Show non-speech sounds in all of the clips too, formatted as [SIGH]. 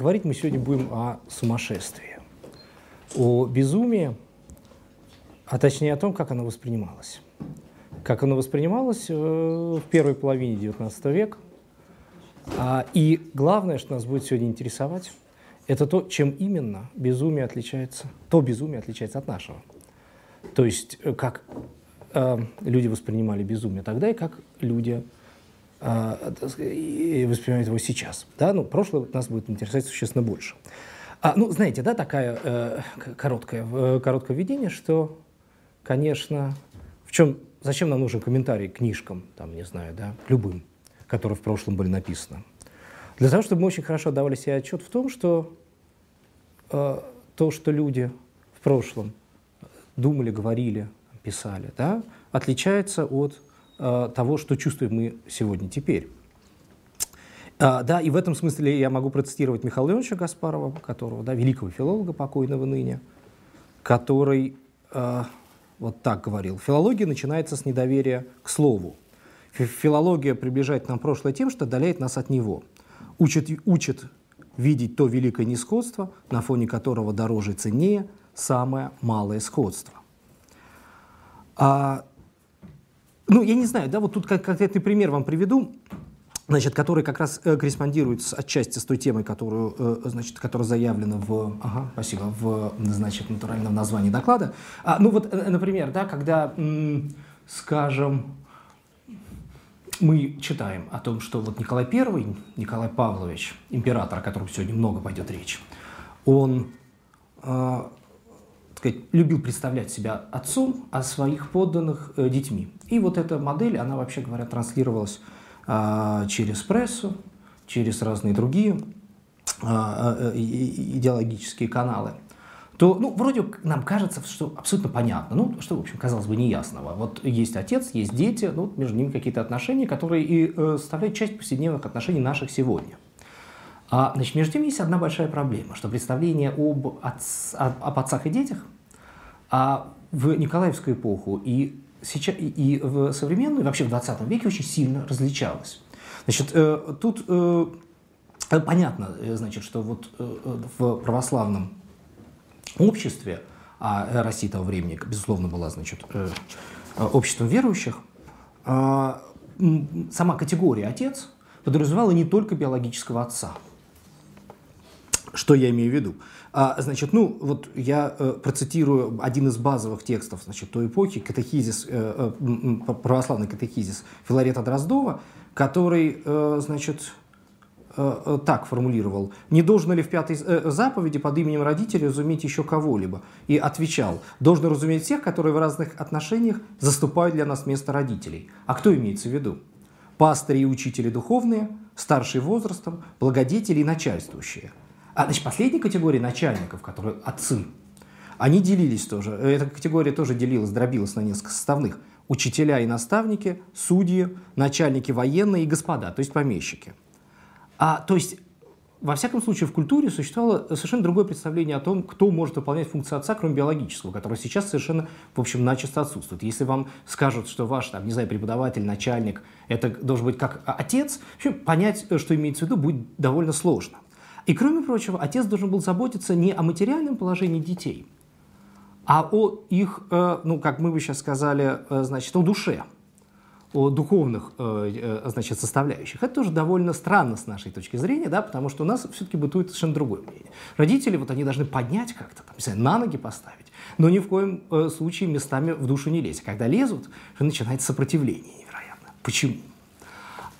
говорить мы сегодня будем о сумасшествии, о безумии, а точнее о том, как оно воспринималось. Как оно воспринималось э, в первой половине XIX века. А, и главное, что нас будет сегодня интересовать, это то, чем именно безумие отличается, то безумие отличается от нашего. То есть, э, как э, люди воспринимали безумие тогда и как люди э, воспринимают его сейчас. Да? Ну, прошлое нас будет интересовать существенно больше. А, ну, знаете, да, такая э, короткое, э, короткое введение, что, конечно, в чем, зачем нам нужен комментарий к книжкам, там, не знаю, да, к любым, которые в прошлом были написаны. Для того, чтобы мы очень хорошо давали себе отчет в том, что э, то, что люди в прошлом думали, говорили, писали, да, отличается от того, что чувствуем мы сегодня, теперь. А, да, и в этом смысле я могу процитировать Михаила Леоновича Гаспарова, которого, да, великого филолога, покойного ныне, который э, вот так говорил. Филология начинается с недоверия к слову. Филология приближает нам прошлое тем, что отдаляет нас от него. Учит, учит видеть то великое несходство, на фоне которого дороже и ценнее самое малое сходство. А, ну, я не знаю, да, вот тут конкретный пример вам приведу, значит, который как раз э, корреспондирует с, отчасти с той темой, которую, э, значит, которая заявлена в, ага, спасибо, в, значит, натуральном названии доклада. А, ну вот, э, например, да, когда, скажем, мы читаем о том, что вот Николай I, Николай Павлович, император, о котором сегодня много пойдет речь, он э, сказать, любил представлять себя отцом, а своих подданных э, детьми. И вот эта модель, она вообще говоря, транслировалась э, через прессу, через разные другие э, идеологические каналы то, ну, вроде нам кажется, что абсолютно понятно, ну, что, в общем, казалось бы, неясного. Вот есть отец, есть дети, ну, между ними какие-то отношения, которые и э, составляют часть повседневных отношений наших сегодня. А, значит, между тем есть одна большая проблема, что представление об, отц, об отцах и детях а в Николаевскую эпоху и, сейчас, и в современную, и вообще в 20 веке очень сильно различалось. Значит, э, тут э, понятно, э, значит, что вот в православном обществе, а Россия того времени, безусловно, была, значит, обществом верующих, а, сама категория «отец» подразумевала не только биологического отца. Что я имею в виду? А, значит, ну, вот я э, процитирую один из базовых текстов, значит, той эпохи, катехизис, э, э, православный катехизис Филарета Дроздова, который, э, значит, Э, э, так формулировал, не должно ли в пятой э, заповеди под именем родителей разуметь еще кого-либо? И отвечал, должно разуметь всех, которые в разных отношениях заступают для нас вместо родителей. А кто имеется в виду? Пастыри и учители духовные, старшие возрастом, благодетели и начальствующие. А значит, последняя категория начальников, которые отцы, они делились тоже, эта категория тоже делилась, дробилась на несколько составных. Учителя и наставники, судьи, начальники военные и господа, то есть помещики – а, то есть, во всяком случае, в культуре существовало совершенно другое представление о том, кто может выполнять функцию отца, кроме биологического, которое сейчас совершенно, в общем, начисто отсутствует. Если вам скажут, что ваш, там, не знаю, преподаватель, начальник, это должен быть как отец, вообще понять, что имеется в виду, будет довольно сложно. И, кроме прочего, отец должен был заботиться не о материальном положении детей, а о их, э, ну, как мы бы сейчас сказали, э, значит, о душе – о духовных э, значит, составляющих. Это тоже довольно странно с нашей точки зрения, да, потому что у нас все-таки бытует совершенно другое мнение. Родители, вот они должны поднять как-то, там, на ноги поставить, но ни в коем случае местами в душу не лезть. Когда лезут, начинается сопротивление невероятно. Почему?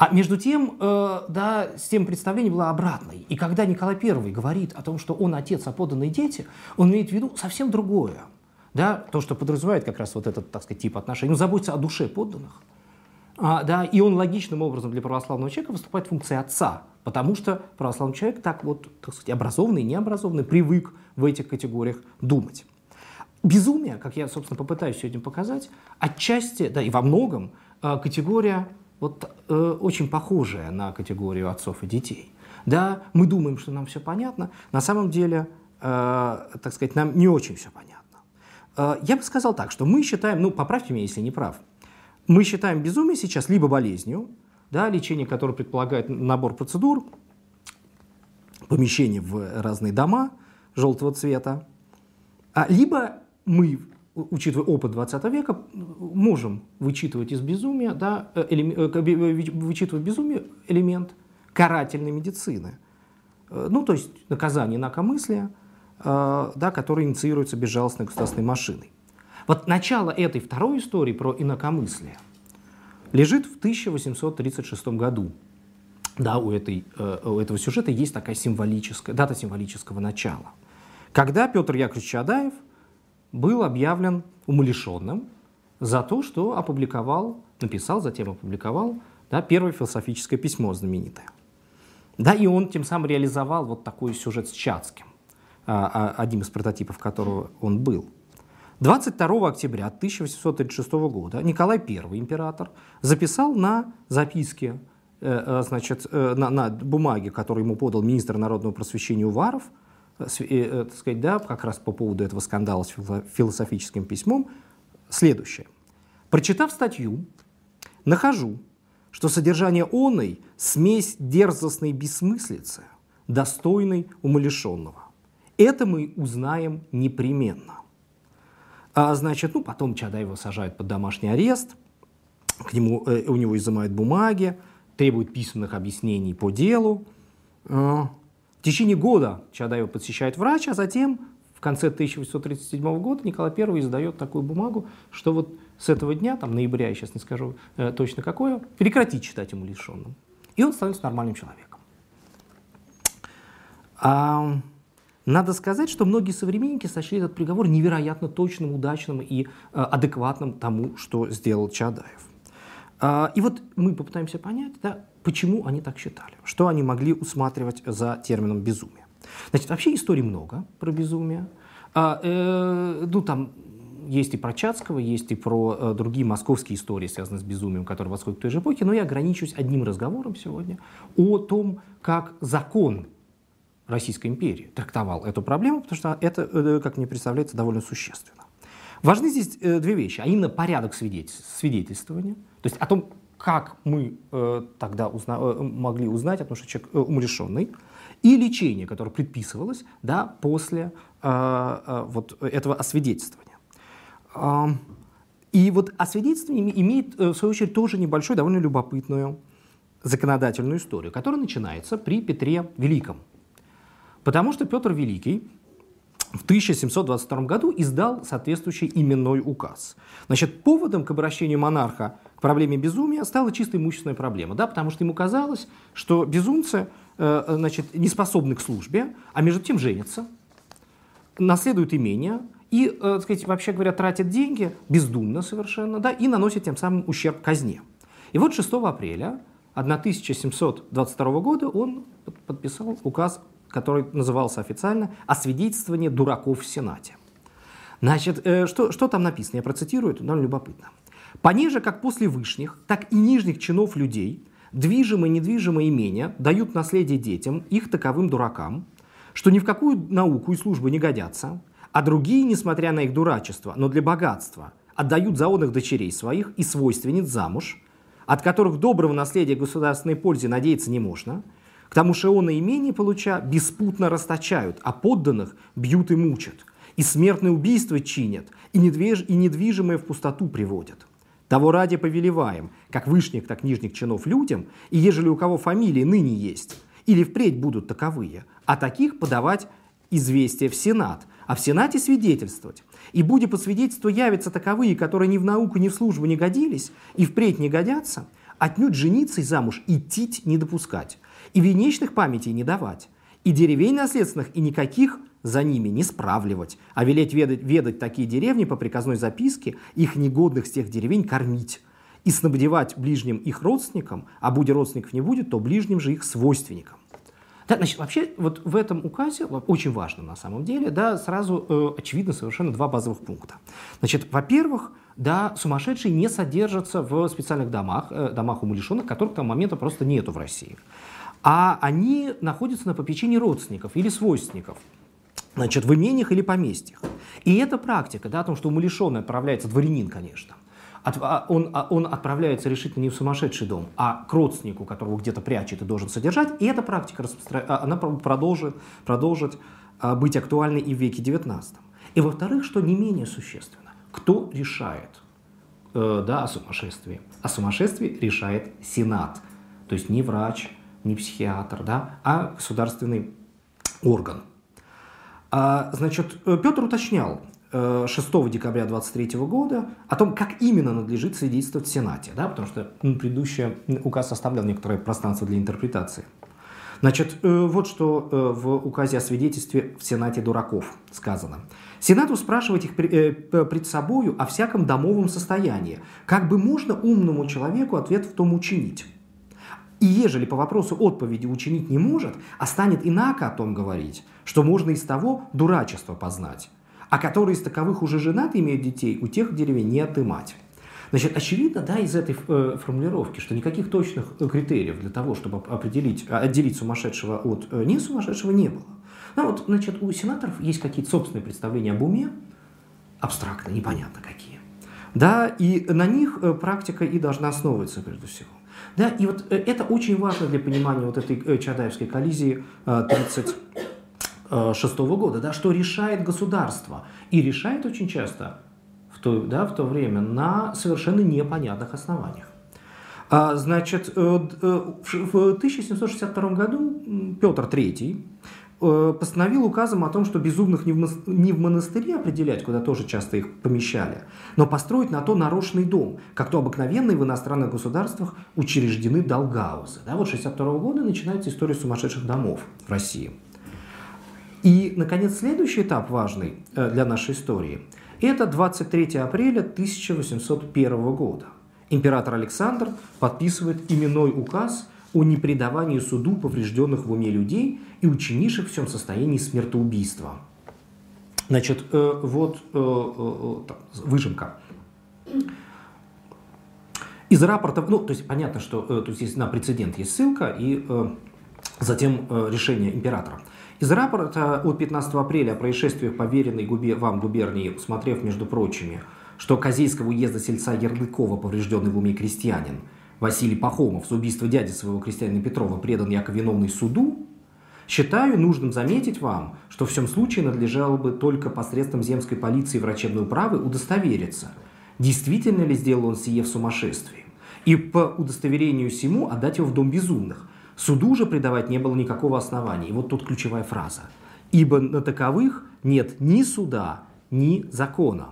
А между тем, э, да, тем представление было обратной. И когда Николай I говорит о том, что он отец, а поданные дети, он имеет в виду совсем другое. Да, то, что подразумевает как раз вот этот, так сказать, тип отношений. Он заботится о душе подданных, а, да, и он логичным образом для православного человека выступает функцией отца, потому что православный человек так вот, так сказать, образованный, необразованный, привык в этих категориях думать. Безумие, как я, собственно, попытаюсь сегодня показать, отчасти, да и во многом, а, категория вот, э, очень похожая на категорию отцов и детей. Да, мы думаем, что нам все понятно, на самом деле, э, так сказать, нам не очень все понятно. Э, я бы сказал так, что мы считаем, ну, поправьте меня, если не прав, мы считаем безумие сейчас либо болезнью, да, лечение, которое предполагает набор процедур, помещения в разные дома желтого цвета, а либо мы, учитывая опыт 20 века, можем вычитывать из безумия, да, элем, вычитывать безумие элемент карательной медицины. Ну, то есть наказание инакомыслия, да, которое инициируется безжалостной государственной машиной. Вот начало этой второй истории про инакомыслие лежит в 1836 году. Да, у, этой, э, у этого сюжета есть такая символическая, дата символического начала. Когда Петр Яковлевич Чадаев был объявлен умалишенным за то, что опубликовал, написал, затем опубликовал да, первое философическое письмо знаменитое. Да, и он тем самым реализовал вот такой сюжет с Чацким, а, а, одним из прототипов которого он был – 22 октября 1836 года Николай I, император, записал на записке, э, э, значит, э, на, на бумаге, которую ему подал министр народного просвещения Уваров, так сказать, да, как раз по поводу этого скандала с философическим письмом, следующее. Прочитав статью, нахожу, что содержание оной – смесь дерзостной бессмыслицы, достойной умалишенного. Это мы узнаем непременно. А, значит, ну, потом Чадаева сажают под домашний арест, к нему, э, у него изымают бумаги, требуют письменных объяснений по делу. В течение года Чадаева посещает врач, а затем в конце 1837 года Николай I издает такую бумагу, что вот с этого дня, там ноября, я сейчас не скажу э, точно какое, прекратить читать ему лишенным. И он становится нормальным человеком. А, надо сказать, что многие современники сочли этот приговор невероятно точным, удачным и э, адекватным тому, что сделал Чадаев. Э, и вот мы попытаемся понять, да, почему они так считали, что они могли усматривать за термином безумие. Значит, вообще историй много про безумие. А, э, ну, там есть и про Чацкого, есть и про э, другие московские истории, связанные с безумием, которые восходят к той же эпохе, но я ограничусь одним разговором сегодня о том, как закон Российской империи трактовал эту проблему, потому что это, э, как мне представляется, довольно существенно. Важны здесь э, две вещи, а именно порядок свидетельствования, то есть о том, как мы э, тогда узна, могли узнать о том, что человек умалишенный, и лечение, которое предписывалось да, после вот этого освидетельствования. И вот освидетельствование имеет, в свою очередь, тоже небольшую, довольно любопытную законодательную историю, которая начинается при Петре Великом. Потому что Петр Великий в 1722 году издал соответствующий именной указ. Значит, поводом к обращению монарха к проблеме безумия стала чисто имущественная проблема, да, потому что ему казалось, что безумцы э, значит, не способны к службе, а между тем женятся, наследуют имение и, э, так сказать, вообще говоря, тратят деньги бездумно совершенно, да, и наносят тем самым ущерб казне. И вот 6 апреля 1722 года он подписал указ который назывался официально «Освидетельствование дураков в Сенате». Значит, э, что, что там написано? Я процитирую, это довольно любопытно. «Понеже как после вышних, так и нижних чинов людей, движимое и недвижимое имение дают наследие детям, их таковым дуракам, что ни в какую науку и службу не годятся, а другие, несмотря на их дурачество, но для богатства, отдают заодных дочерей своих и свойственниц замуж, от которых доброго наследия государственной пользе надеяться не можно – к тому же он и имение получа беспутно расточают, а подданных бьют и мучат. И смертные убийства чинят, и, недвиж... и недвижимое в пустоту приводят. Того ради повелеваем, как вышних, так нижних чинов людям, и ежели у кого фамилии ныне есть, или впредь будут таковые, а таких подавать известие в Сенат, а в Сенате свидетельствовать. И будет по свидетельству явятся таковые, которые ни в науку, ни в службу не годились, и впредь не годятся, отнюдь жениться и замуж идти не допускать, и венечных памятей не давать, и деревень наследственных, и никаких за ними не справливать, а велеть ведать, ведать такие деревни по приказной записке, их негодных с тех деревень кормить, и снабдевать ближним их родственникам, а будь родственников не будет, то ближним же их свойственникам. Да, значит, вообще вот в этом указе, очень важно на самом деле, да, сразу э, очевидно совершенно два базовых пункта. Значит, во-первых, да, сумасшедшие не содержатся в специальных домах, э, домах умалишенных, которых к тому моменту просто нету в России а они находятся на попечении родственников или свойственников, значит, в имениях или поместьях. И эта практика, да, о том, что умалишенный отправляется, дворянин, конечно, от, а, он, а, он отправляется решительно не в сумасшедший дом, а к родственнику, которого где-то прячет и должен содержать. И эта практика распростра... А, она продолжит, продолжит быть актуальной и в веке XIX. И во-вторых, что не менее существенно, кто решает э, да, о сумасшествии? О сумасшествии решает Сенат. То есть не врач, не психиатр, да, а государственный орган. А, значит, э, Петр уточнял 6 э, декабря 23 года о том, как именно надлежит свидетельствовать в Сенате, да, потому что предыдущий указ оставлял некоторое пространство для интерпретации. Значит, э, вот что в указе о свидетельстве в Сенате дураков сказано. Сенату спрашивать их пред собою о всяком домовом состоянии, как бы можно умному человеку ответ в том учинить. И ежели по вопросу отповеди учинить не может, а станет инако о том говорить, что можно из того дурачество познать, а которые из таковых уже женаты имеют детей, у тех в деревне не отымать. Значит, очевидно, да, из этой э, формулировки, что никаких точных э, критериев для того, чтобы определить, а, отделить сумасшедшего от э, не сумасшедшего, не было. Ну, вот, значит, у сенаторов есть какие-то собственные представления об уме, абстрактно, непонятно какие. Да, и на них э, практика и должна основываться прежде всего. Да, и вот э, это очень важно для понимания вот этой э, Чадаевской коллизии 1936 э, года, да, что решает государство. И решает очень часто в то, да, в то время на совершенно непонятных основаниях. А, значит, в 1762 году Петр III постановил указом о том, что безумных не в, не в монастыре определять, куда тоже часто их помещали, но построить на то нарочный дом, как то обыкновенные в иностранных государствах учреждены долгаузы. Да, вот 62 года начинается история сумасшедших домов в России. И, наконец, следующий этап важный э, для нашей истории – это 23 апреля 1801 года. Император Александр подписывает именной указ – о непредавании суду поврежденных в уме людей и учинивших в всем состоянии смертоубийства. Значит, э, вот э, э, выжимка. Из рапорта, ну, то есть понятно, что то есть, есть на прецедент есть ссылка и затем решение императора. Из рапорта от 15 апреля о происшествиях поверенной губе, вам губернии, смотрев, между прочими, что Козейского уезда сельца Ярлыкова, поврежденный в уме крестьянин, Василий Пахомов за убийство дяди своего крестьянина Петрова предан яко виновный суду, считаю нужным заметить вам, что в всем случае надлежало бы только посредством земской полиции и врачебной управы удостовериться, действительно ли сделал он сие в сумасшествии, и по удостоверению сему отдать его в дом безумных. Суду же предавать не было никакого основания. И вот тут ключевая фраза. «Ибо на таковых нет ни суда, ни закона».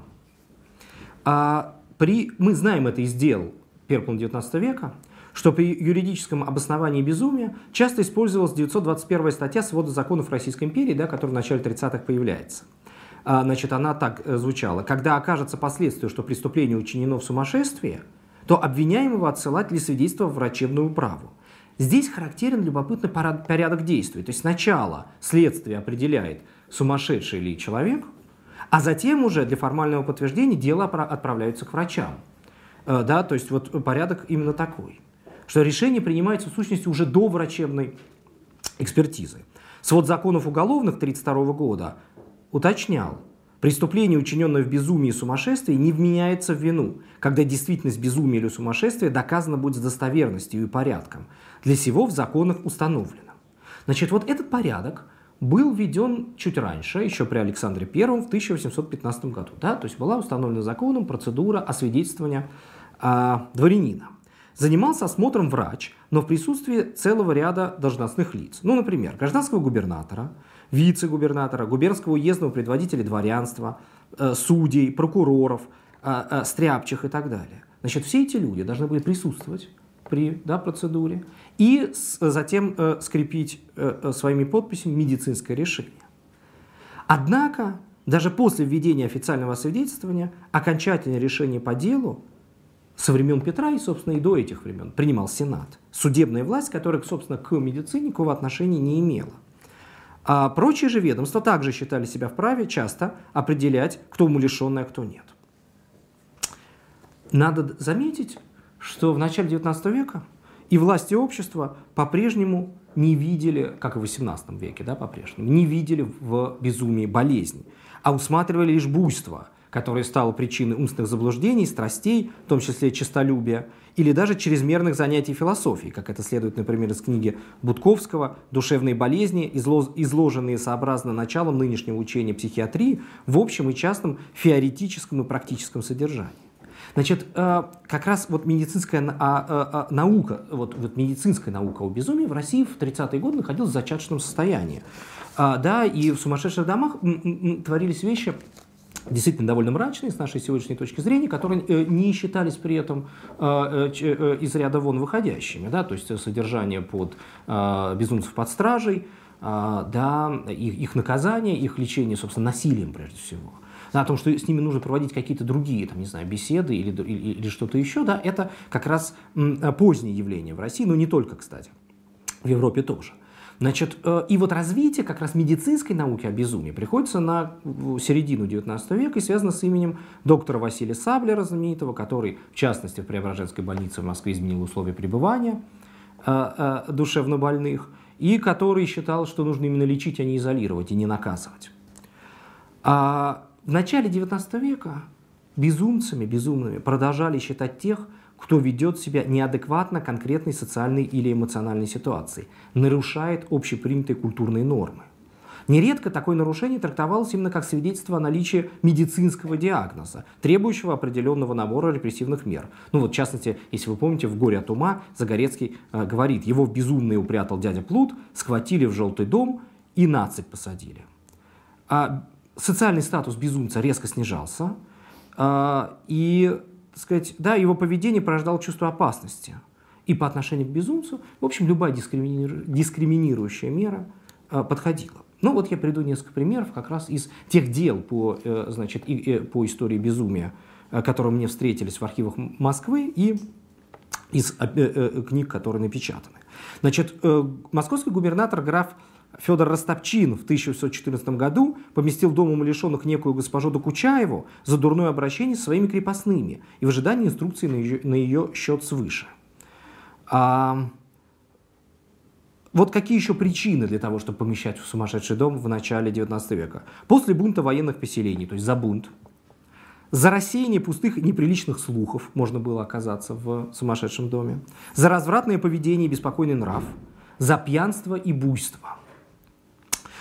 А при, мы знаем это из дел первой половины XIX века, что при юридическом обосновании безумия часто использовалась 921 статья свода законов Российской империи, да, которая в начале 30-х появляется. А, значит, она так э, звучала. Когда окажется последствие, что преступление учинено в сумасшествии, то обвиняемого отсылать ли свидетельство в врачебную управу. Здесь характерен любопытный порядок действий. То есть сначала следствие определяет, сумасшедший ли человек, а затем уже для формального подтверждения дело отправляется к врачам. Э, да, то есть вот порядок именно такой, что решение принимается в сущности уже до врачебной экспертизы. Свод законов уголовных 1932 года уточнял, преступление, учиненное в безумии и сумасшествии, не вменяется в вину, когда действительность безумия или сумасшествия доказана будет с достоверностью и порядком. Для сего в законах установлено. Значит, вот этот порядок был введен чуть раньше, еще при Александре I в 1815 году. Да? То есть была установлена законом процедура освидетельствования а, дворянина. Занимался осмотром врач, но в присутствии целого ряда должностных лиц. Ну, например, гражданского губернатора, вице-губернатора, губернского уездного предводителя дворянства, э, судей, прокуроров, э, э, стряпчих и так далее. Значит, все эти люди должны были присутствовать при да, процедуре и с, затем э, скрепить э, своими подписями медицинское решение. Однако, даже после введения официального освидетельствования, окончательное решение по делу со времен Петра и, собственно, и до этих времен принимал Сенат. Судебная власть, которая, собственно, к медицине никакого отношения не имела. А прочие же ведомства также считали себя вправе часто определять, кто умалишенный, а кто нет. Надо заметить, что в начале XIX века и власти общества по-прежнему не видели, как и в XVIII веке, да, по-прежнему, не видели в безумии болезни, а усматривали лишь буйство – которое стало причиной умственных заблуждений, страстей, в том числе честолюбия, или даже чрезмерных занятий философией, как это следует, например, из книги Будковского «Душевные болезни, изложенные сообразно началом нынешнего учения психиатрии в общем и частном феоретическом и практическом содержании». Значит, э, как раз вот медицинская а, а, а, наука, вот, вот медицинская наука о безумии в России в 30-е годы находилась в зачаточном состоянии. Да, и в сумасшедших домах творились вещи, действительно довольно мрачные с нашей сегодняшней точки зрения, которые э, не считались при этом э, из ряда вон выходящими. Да? То есть содержание под безумцев под стражей, да, их, их наказание, их лечение, собственно, насилием прежде всего – о том, что с ними нужно проводить какие-то другие, там, не знаю, беседы или, или, или что-то еще, да, это как раз позднее явление в России, но не только, кстати, в Европе тоже. Значит, э, и вот развитие как раз медицинской науки о безумии приходится на середину XIX века и связано с именем доктора Василия Саблера, знаменитого, который, в частности, в Преображенской больнице в Москве изменил условия пребывания э, э, душевнобольных, и который считал, что нужно именно лечить, а не изолировать и не наказывать. А в начале XIX века безумцами, безумными продолжали считать тех, кто ведет себя неадекватно конкретной социальной или эмоциональной ситуации, нарушает общепринятые культурные нормы. Нередко такое нарушение трактовалось именно как свидетельство о наличии медицинского диагноза, требующего определенного набора репрессивных мер. Ну вот, в частности, если вы помните, в «Горе от ума» Загорецкий э, говорит, его в безумные упрятал дядя Плут, схватили в желтый дом и нацик посадили. А социальный статус безумца резко снижался, а, и, так сказать, да, его поведение порождало чувство опасности. И по отношению к безумцу, в общем, любая дискриминирующая мера а, подходила. Ну вот я приведу несколько примеров как раз из тех дел по, э, значит, и, по истории безумия, э, которые мне встретились в архивах Москвы и из э, книг, которые напечатаны. Значит, московский губернатор граф Федор Растопчин в 1614 году поместил в дом умалишенных некую госпожу Докучаеву за дурное обращение с своими крепостными и в ожидании инструкции на ее, на ее счет свыше. А, вот какие еще причины для того, чтобы помещать в сумасшедший дом в начале XIX века? После бунта военных поселений, то есть за бунт, за рассеяние пустых и неприличных слухов можно было оказаться в сумасшедшем доме, за развратное поведение и беспокойный нрав, за пьянство и буйство –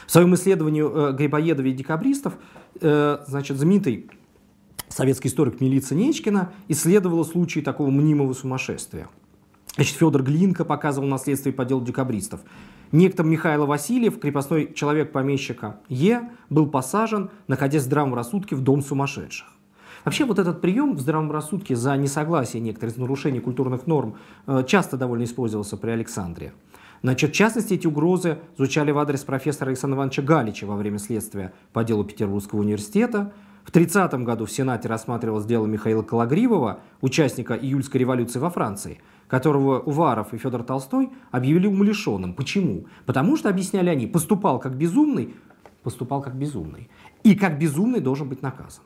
в своем исследовании э, и декабристов, э, значит, знаменитый советский историк Милица Нечкина исследовала случаи такого мнимого сумасшествия. Значит, Федор Глинка показывал на следствии по делу декабристов. Некто Михаил Васильев, крепостной человек помещика Е, был посажен, находясь в здравом рассудке, в дом сумасшедших. Вообще вот этот прием в здравом рассудке за несогласие некоторых нарушений культурных норм э, часто довольно использовался при Александре. Значит, в частности, эти угрозы звучали в адрес профессора Александра Ивановича Галича во время следствия по делу Петербургского университета. В 30 году в Сенате рассматривалось дело Михаила Калагривова, участника июльской революции во Франции, которого Уваров и Федор Толстой объявили умалишенным. Почему? Потому что, объясняли они, поступал как безумный, поступал как безумный. И как безумный должен быть наказан.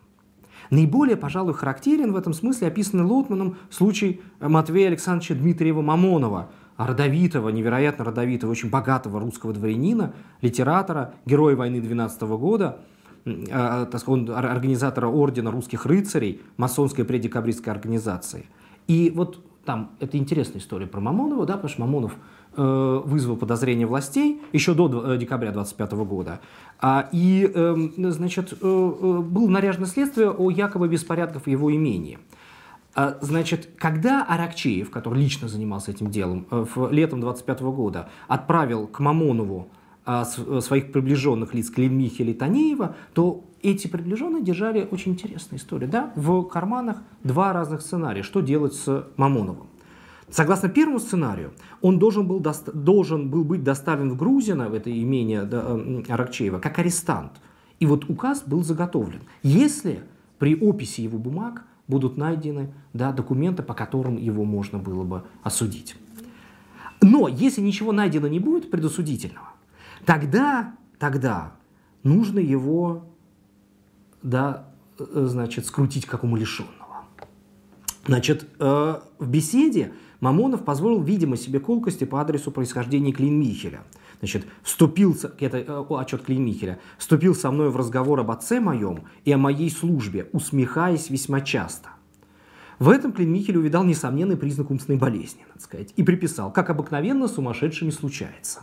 Наиболее, пожалуй, характерен в этом смысле описанный Лотманом случай Матвея Александровича Дмитриева Мамонова – родовитого, невероятно родовитого, очень богатого русского дворянина, литератора, героя войны 12 года, э, он организатора ордена русских рыцарей, масонской преддекабристской организации. И вот там, это интересная история про Мамонова, да, потому что Мамонов э, вызвал подозрение властей еще до э, декабря 25 года. А, и, э, значит, э, э, был наряжено следствие о якобы беспорядках в его имении. А, значит, когда Аракчеев, который лично занимался этим делом, э, в летом 25 года отправил к Мамонову а, э, своих приближенных лиц Клеймихеля и Танеева, то эти приближенные держали очень интересную историю. Да? В карманах два разных сценария, что делать с Мамоновым. Согласно первому сценарию, он должен был, должен был быть доставлен в Грузино, в это имение да, Аракчеева, как арестант. И вот указ был заготовлен. Если при описи его бумаг будут найдены да, документы, по которым его можно было бы осудить. Но если ничего найдено не будет предосудительного, тогда, тогда нужно его да, э, значит, скрутить как умалишенного. Значит, э, в беседе Мамонов позволил, видимо, себе колкости по адресу происхождения Клинмихеля. Значит, вступился, это э, отчет Клеймихеля, вступил со мной в разговор об отце моем и о моей службе, усмехаясь весьма часто. В этом Клеймихель увидал несомненный признак умственной болезни, надо сказать, и приписал, как обыкновенно сумасшедшими случается.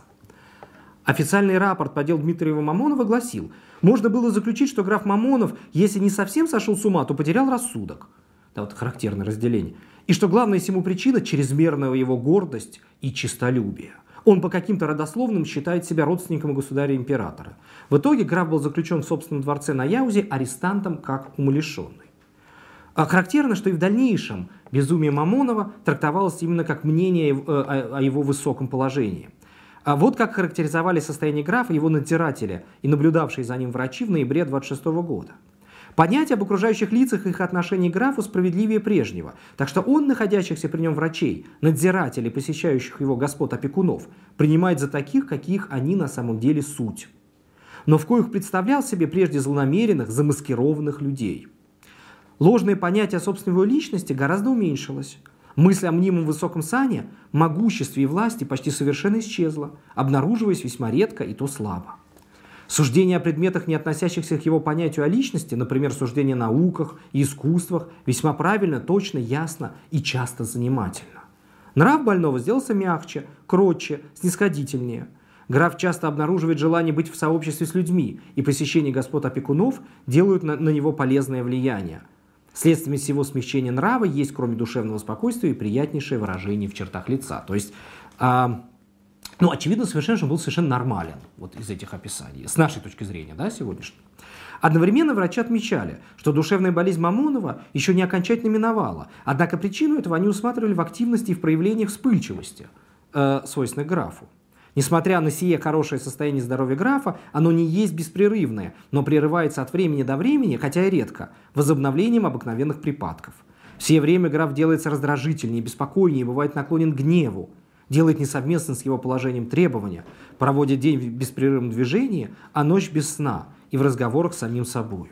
Официальный рапорт по делу Дмитриева Мамонова гласил, можно было заключить, что граф Мамонов, если не совсем сошел с ума, то потерял рассудок. Да, вот характерное разделение. И что главная всему причина – чрезмерная его гордость и честолюбие. Он по каким-то родословным считает себя родственником государя-императора. В итоге граф был заключен в собственном дворце на Яузе арестантом как умалишенный. А характерно, что и в дальнейшем безумие Мамонова трактовалось именно как мнение о его высоком положении. А вот как характеризовали состояние графа его надзиратели и наблюдавшие за ним врачи в ноябре 26 года. Понятие об окружающих лицах и их отношении к графу справедливее прежнего, так что он, находящихся при нем врачей, надзирателей, посещающих его господ опекунов, принимает за таких, каких они на самом деле суть. Но в коих представлял себе прежде злонамеренных, замаскированных людей. Ложное понятие о собственной его личности гораздо уменьшилось. Мысль о мнимом высоком сане, могуществе и власти почти совершенно исчезла, обнаруживаясь весьма редко и то слабо. Суждение о предметах, не относящихся к его понятию о личности, например, суждение о науках и искусствах, весьма правильно, точно, ясно и часто занимательно. Нрав больного сделался мягче, кротче, снисходительнее. Граф часто обнаруживает желание быть в сообществе с людьми, и посещение господ опекунов делают на, на него полезное влияние. Следствием всего смягчения нрава есть, кроме душевного спокойствия, и приятнейшее выражение в чертах лица. То есть а, ну, очевидно, совершенно, что был совершенно нормален вот из этих описаний, с нашей точки зрения, да, сегодняшней. Одновременно врачи отмечали, что душевная болезнь Мамонова еще не окончательно миновала, однако причину этого они усматривали в активности и в проявлениях вспыльчивости, э, свойственной графу. Несмотря на сие хорошее состояние здоровья графа, оно не есть беспрерывное, но прерывается от времени до времени, хотя и редко, возобновлением обыкновенных припадков. Все время граф делается раздражительнее, беспокойнее, бывает наклонен к гневу делает несовместно с его положением требования, проводит день в беспрерывном движении, а ночь без сна и в разговорах с самим собою.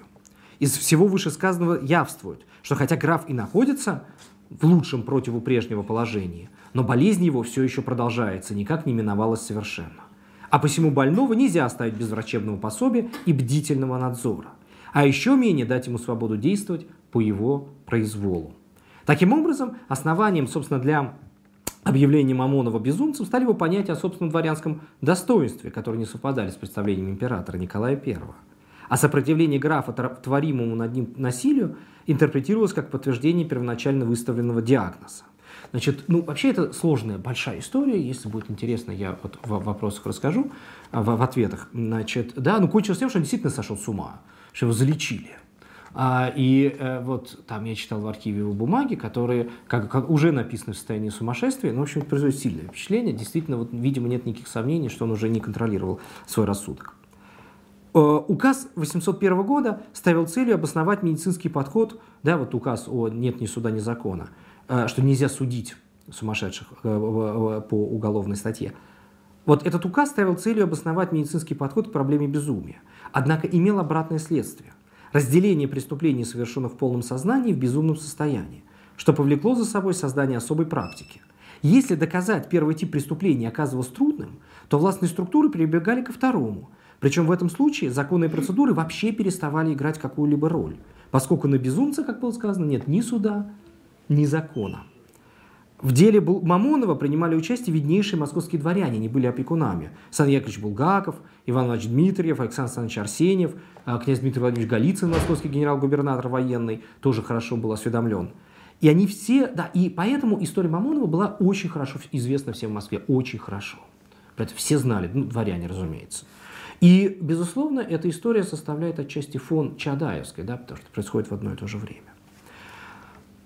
Из всего вышесказанного явствует, что хотя граф и находится в лучшем противу прежнего положения, но болезнь его все еще продолжается, никак не миновалась совершенно. А посему больного нельзя оставить без врачебного пособия и бдительного надзора, а еще менее дать ему свободу действовать по его произволу. Таким образом, основанием, собственно, для объявлением Мамонова безумцем стали его понятия о собственном дворянском достоинстве, которые не совпадали с представлением императора Николая I. А сопротивление графа творимому над ним насилию интерпретировалось как подтверждение первоначально выставленного диагноза. Значит, ну, вообще это сложная, большая история. Если будет интересно, я вот в вопросах расскажу, в, в ответах. Значит, да, ну, кончилось тем, что он действительно сошел с ума, что его залечили. А, и э, вот там я читал в архиве его бумаги, которые как, как уже написаны в состоянии сумасшествия, но, в общем, производит сильное впечатление. Действительно, вот, видимо, нет никаких сомнений, что он уже не контролировал свой рассудок. Э, указ 801 года ставил целью обосновать медицинский подход, да, вот указ о «нет ни суда, ни закона», э, что нельзя судить сумасшедших по уголовной статье. Вот этот указ ставил целью обосновать медицинский подход к проблеме безумия, однако имел обратное следствие разделение преступлений, совершенных в полном сознании, в безумном состоянии, что повлекло за собой создание особой практики. Если доказать первый тип преступления оказывалось трудным, то властные структуры прибегали ко второму. Причем в этом случае законы и процедуры вообще переставали играть какую-либо роль, поскольку на безумца, как было сказано, нет ни суда, ни закона. В деле Мамонова принимали участие виднейшие московские дворяне, они были опекунами. Сан Яковлевич Булгаков, Иван Иванович Дмитриев, Александр Александрович Арсеньев, а, князь Дмитрий Владимирович Голицын, московский генерал-губернатор военный, тоже хорошо был осведомлен. И они все, да, и поэтому история Мамонова была очень хорошо известна всем в Москве, очень хорошо. Это все знали, ну, дворяне, разумеется. И, безусловно, эта история составляет отчасти фон Чадаевской, да, потому что происходит в одно и то же время.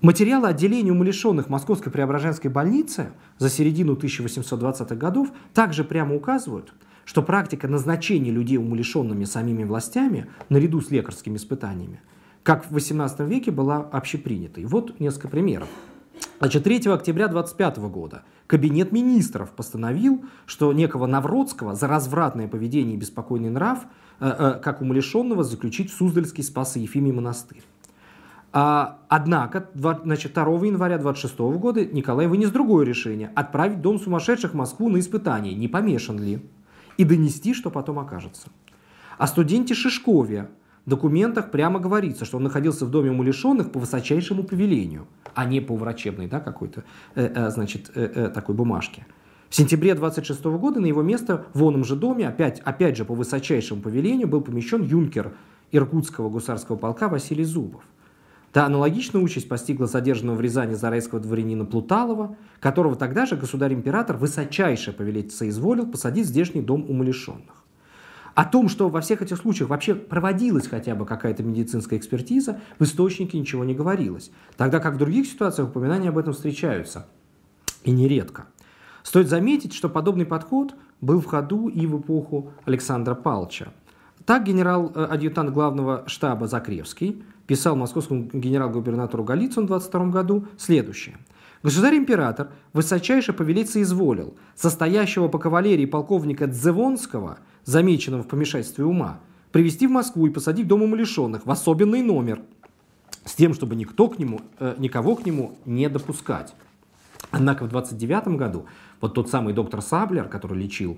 Материалы отделения умалишенных Московской Преображенской больницы за середину 1820-х годов также прямо указывают, что практика назначения людей умалишенными самими властями наряду с лекарскими испытаниями, как в XVIII веке была общепринятой. Вот несколько примеров. Значит, 3 октября 25 года Кабинет министров постановил, что некого Навродского за развратное поведение и беспокойный нрав, э, э, как умалишенного, заключить в Суздальский Спасо-Ефимий монастырь. А, однако, значит, 2 января 26 года Николай вынес другое решение – отправить Дом сумасшедших в Москву на испытание, не помешан ли. и донести, что потом окажется. О студенте Шишкове в документах прямо говорится, что он находился в доме умалишенных по высочайшему повелению, а не по врачебной да, какой-то э, э, значит, э, э, такой бумажке. В сентябре 26 года на его место в оном же доме, опять, опять же по высочайшему повелению, был помещен юнкер Иркутского гусарского полка Василий Зубов. Да, аналогичная участь постигла задержанного в Рязани зарайского дворянина Плуталова, которого тогда же государь-император высочайше повелеть соизволил посадить в здешний дом умалишенных. О том, что во всех этих случаях вообще проводилась хотя бы какая-то медицинская экспертиза, в источнике ничего не говорилось. Тогда как в других ситуациях упоминания об этом встречаются. И нередко. Стоит заметить, что подобный подход был в ходу и в эпоху Александра Палча. Так генерал-адъютант главного штаба Закревский писал московскому генерал-губернатору Голицыну в 22 году следующее. Государь-император высочайше повелиться изволил состоящего по кавалерии полковника Дзевонского, замеченного в помешательстве ума, привести в Москву и посадить в дом умалишенных в особенный номер, с тем, чтобы никто к нему, э, никого к нему не допускать. Однако в 29 году вот тот самый доктор Саблер, который лечил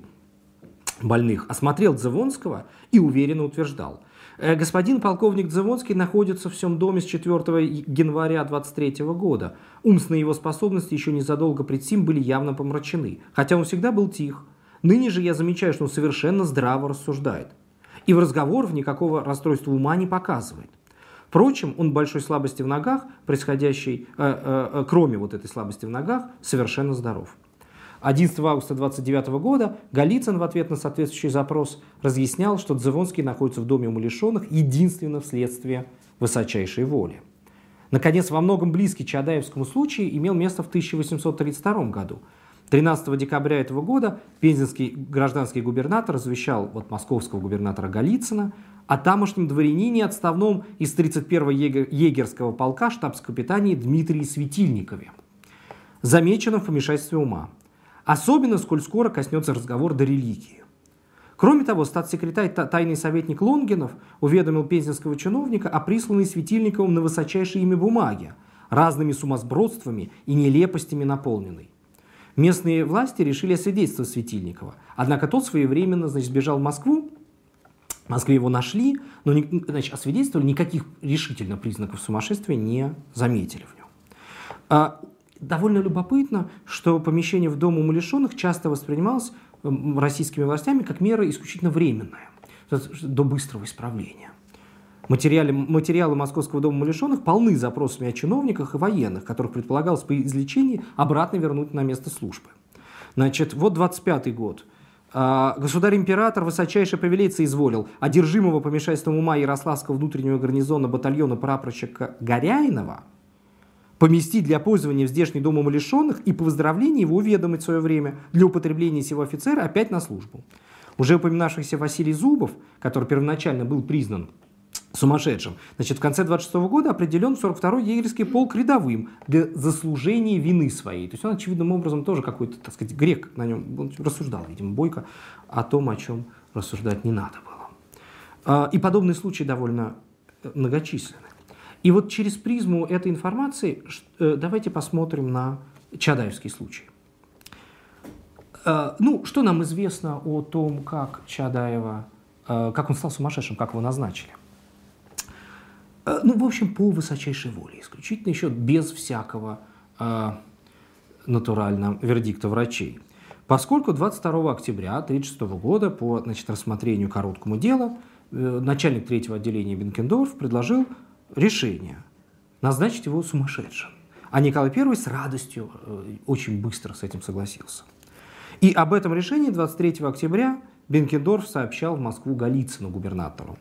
больных, осмотрел Дзевонского и уверенно утверждал – Э, господин полковник Дзевонский находится в всем доме с 4 января 23 года. Умственные его способности еще незадолго пред сим были явно помрачены, хотя он всегда был тих. Ныне же я замечаю, что он совершенно здраво рассуждает. И в разговорах никакого расстройства ума не показывает. Впрочем, он большой слабости в ногах, происходящей, э, э, э, кроме вот этой слабости в ногах, совершенно здоров. 11 августа 29 года Голицын в ответ на соответствующий запрос разъяснял, что Дзевонский находится в доме умалишенных единственно вследствие высочайшей воли. Наконец, во многом близкий Чадаевскому случаю имел место в 1832 году. 13 декабря этого года пензенский гражданский губернатор извещал вот московского губернатора Голицына о тамошнем дворянине отставном из 31-го егерского полка штабс-капитании Дмитрии Светильникове, замеченном в помешательстве ума. Особенно, сколь скоро коснется разговор до религии. Кроме того, статс-секретарь тайный советник Лонгинов уведомил пензенского чиновника о присланной Светильниковым на высочайшее имя бумаге, разными сумасбродствами и нелепостями наполненной. Местные власти решили освидетельствовать Светильникова, однако тот своевременно значит, сбежал в Москву, в Москве его нашли, но значит, освидетельствовали, никаких решительно признаков сумасшествия не заметили в нем. Довольно любопытно, что помещение в дом умалишенных часто воспринималось российскими властями как мера исключительно временная, до быстрого исправления. Материалы, материалы Московского дома умалишенных полны запросами о чиновниках и военных, которых предполагалось по излечении обратно вернуть на место службы. Значит, вот 25 год. А, государь-император высочайше повелиться изволил одержимого помешательством ума Ярославского внутреннего гарнизона батальона прапорщика Горяинова – поместить для пользования в здешний дом умалишенных и по выздоровлении его уведомить в свое время для употребления сего офицера опять на службу. Уже упоминавшийся Василий Зубов, который первоначально был признан сумасшедшим, значит, в конце 26 года определен в 42-й егерский полк рядовым для заслужения вины своей. То есть он, очевидным образом, тоже какой-то, так сказать, грек на нем он рассуждал, видимо, Бойко, о том, о чем рассуждать не надо было. А, и подобные случаи довольно э, многочисленны. И вот через призму этой информации э, давайте посмотрим на Чадаевский случай. Э, ну, что нам известно о том, как Чадаева, э, как он стал сумасшедшим, как его назначили? Ну, в общем, по высочайшей воле, исключительно еще без всякого натурального вердикта врачей. Поскольку 22 октября 1936 года по значит, рассмотрению короткому дела начальник третьего отделения Бенкендорф предложил решение назначить его сумасшедшим. А Николай I с радостью э, очень быстро с этим согласился. И об этом решении 23 октября Бенкендорф сообщал в Москву Голицыну, губернатору.